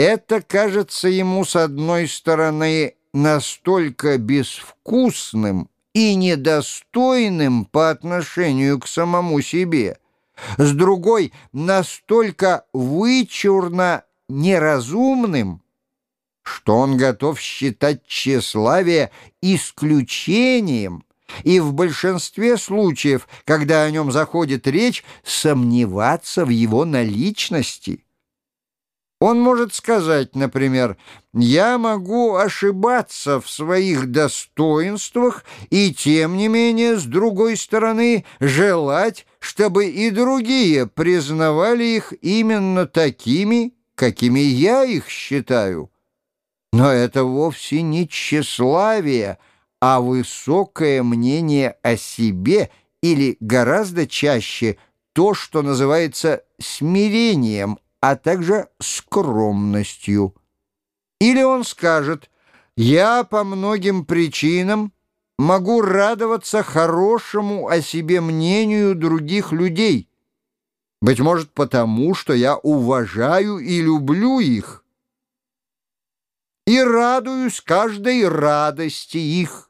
Это кажется ему, с одной стороны, настолько безвкусным и недостойным по отношению к самому себе, с другой — настолько вычурно неразумным, что он готов считать тщеславие исключением и в большинстве случаев, когда о нем заходит речь, сомневаться в его наличности. Он может сказать, например, «Я могу ошибаться в своих достоинствах и, тем не менее, с другой стороны, желать, чтобы и другие признавали их именно такими, какими я их считаю». Но это вовсе не тщеславие, а высокое мнение о себе или гораздо чаще то, что называется смирением а также скромностью. Или он скажет «Я по многим причинам могу радоваться хорошему о себе мнению других людей, быть может потому, что я уважаю и люблю их, и радуюсь каждой радости их».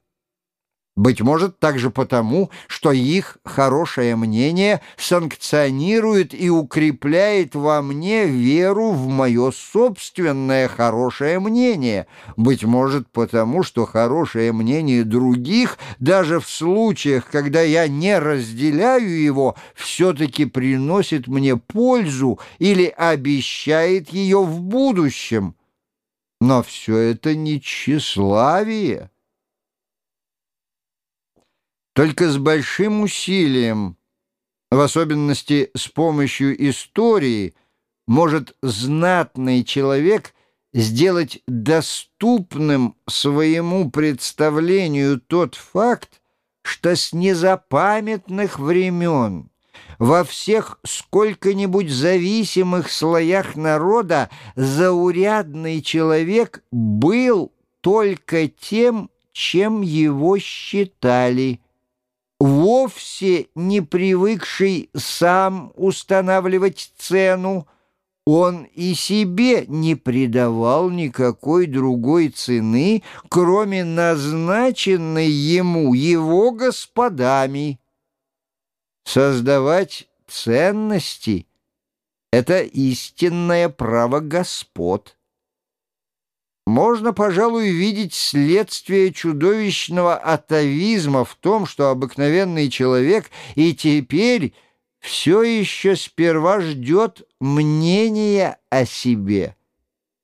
Быть может, также потому, что их хорошее мнение санкционирует и укрепляет во мне веру в мое собственное хорошее мнение. Быть может, потому, что хорошее мнение других, даже в случаях, когда я не разделяю его, все-таки приносит мне пользу или обещает ее в будущем. Но все это не тщеславие. Только с большим усилием, в особенности с помощью истории, может знатный человек сделать доступным своему представлению тот факт, что с незапамятных времен во всех сколько-нибудь зависимых слоях народа заурядный человек был только тем, чем его считали – вовсе не привыкший сам устанавливать цену, он и себе не придавал никакой другой цены, кроме назначенной ему его господами. Создавать ценности — это истинное право господ. Можно, пожалуй, видеть следствие чудовищного атовизма в том, что обыкновенный человек и теперь все еще сперва ждет мнения о себе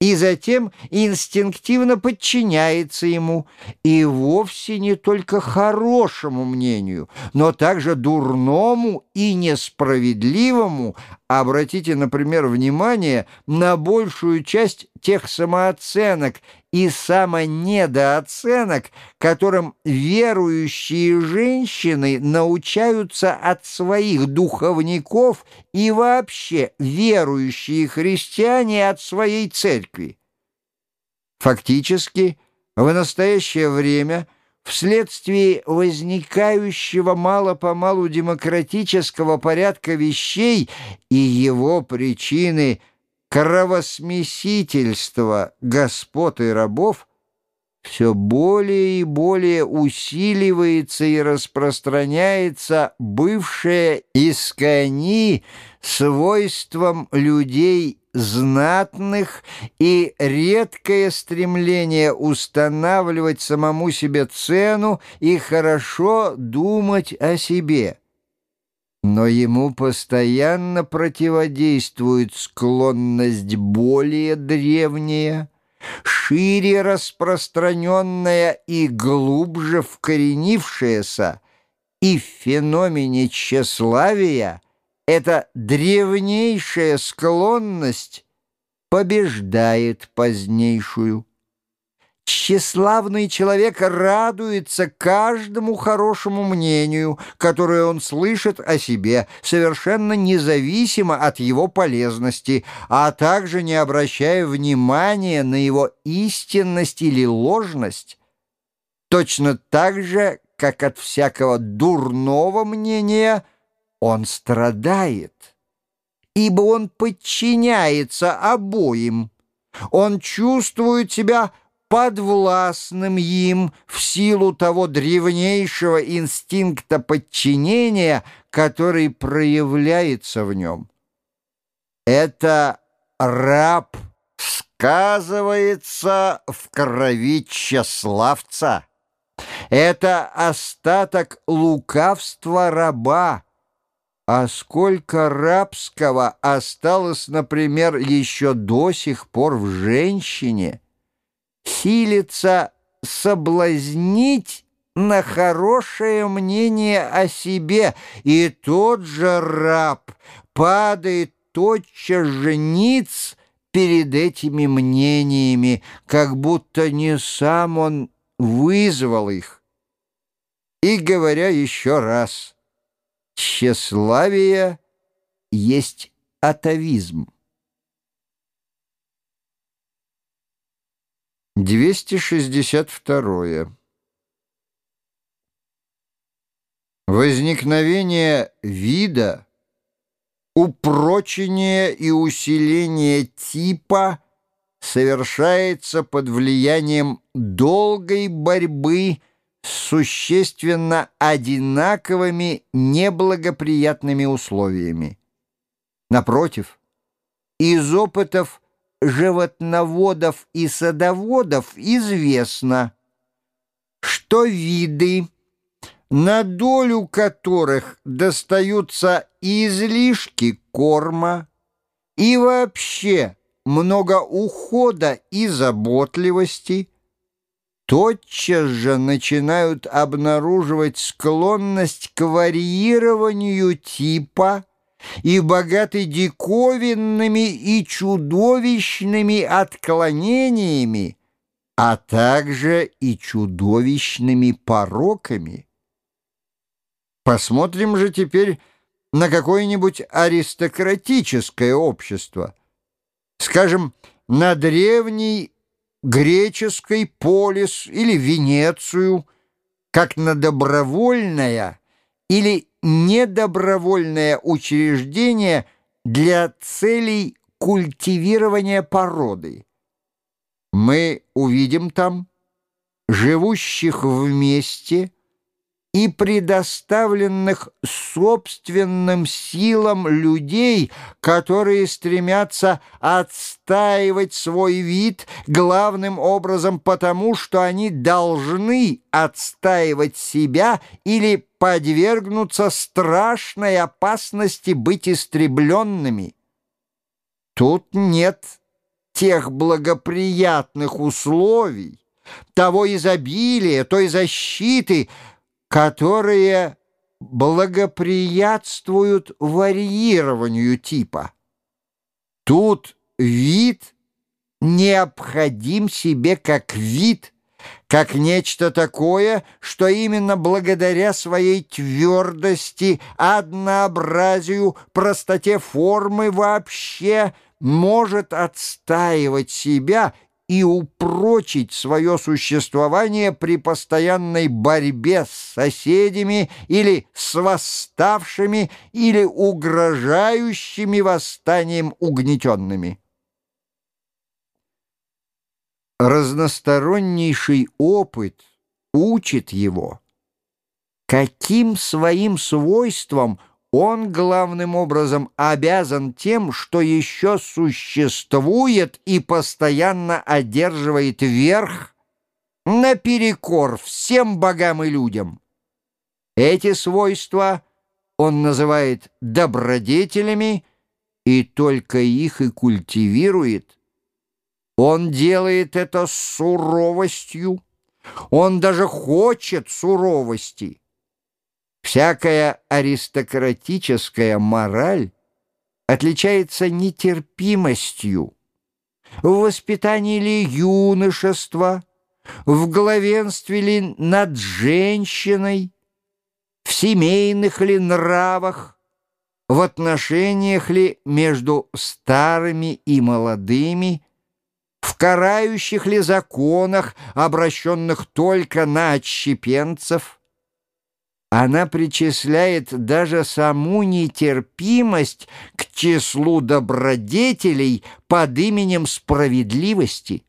и затем инстинктивно подчиняется ему, и вовсе не только хорошему мнению, но также дурному и несправедливому. Обратите, например, внимание на большую часть тех самооценок и самонедооценок, которым верующие женщины научаются от своих духовников и вообще верующие христиане от своей церкви. Фактически, в настоящее время вследствие возникающего мало-помалу демократического порядка вещей и его причины – кровосмесительство господ и рабов все более и более усиливается и распространяется бывшее искони свойством людей знатных и редкое стремление устанавливать самому себе цену и хорошо думать о себе но ему постоянно противодействует склонность более древняя, шире распространенная и глубже вкоренившаяся, и в феномене тщеславия эта древнейшая склонность побеждает позднейшую. Тщеславный человек радуется каждому хорошему мнению, которое он слышит о себе, совершенно независимо от его полезности, а также не обращая внимания на его истинность или ложность. Точно так же, как от всякого дурного мнения он страдает, ибо он подчиняется обоим Он чувствует себя подвластным им в силу того древнейшего инстинкта подчинения, который проявляется в нем. Это раб сказывается в крови тщеславца. Это остаток лукавства раба. А сколько рабского осталось, например, еще до сих пор в женщине, силится соблазнить на хорошее мнение о себе, и тот же раб падает тотчас же ниц перед этими мнениями, как будто не сам он вызвал их. И говоря еще раз, тщеславие есть атовизм. 262. Возникновение вида, упрочение и усиление типа совершается под влиянием долгой борьбы с существенно одинаковыми неблагоприятными условиями. Напротив, из опытов животноводов и садоводов известно, что виды, на долю которых достаются излишки корма и вообще много ухода и заботливости, тотчас же начинают обнаруживать склонность к варьированию типа и богаты диковинными и чудовищными отклонениями, а также и чудовищными пороками. Посмотрим же теперь на какое-нибудь аристократическое общество, скажем, на древний греческий полис или Венецию, как на добровольное или недобровольное учреждение для целей культивирования породы. Мы увидим там живущих вместе и предоставленных собственным силам людей, которые стремятся отстаивать свой вид главным образом потому, что они должны отстаивать себя или подвергнуться страшной опасности быть истребленными. Тут нет тех благоприятных условий, того изобилия, той защиты, которые благоприятствуют варьированию типа. Тут вид необходим себе как вид, как нечто такое, что именно благодаря своей твердости, однообразию, простоте формы вообще может отстаивать себя и упрочить свое существование при постоянной борьбе с соседями или с восставшими или угрожающими восстанием угнетенными. Разностороннейший опыт учит его, каким своим свойством – он главным образом обязан тем, что еще существует и постоянно одерживает верх наперекор всем богам и людям. Эти свойства он называет добродетелями и только их и культивирует. Он делает это суровостью, он даже хочет суровости. Всякая аристократическая мораль отличается нетерпимостью. В воспитании ли юношества, в главенстве ли над женщиной, в семейных ли нравах, в отношениях ли между старыми и молодыми, в карающих ли законах, обращенных только на отщепенцев – Она причисляет даже саму нетерпимость к числу добродетелей под именем справедливости.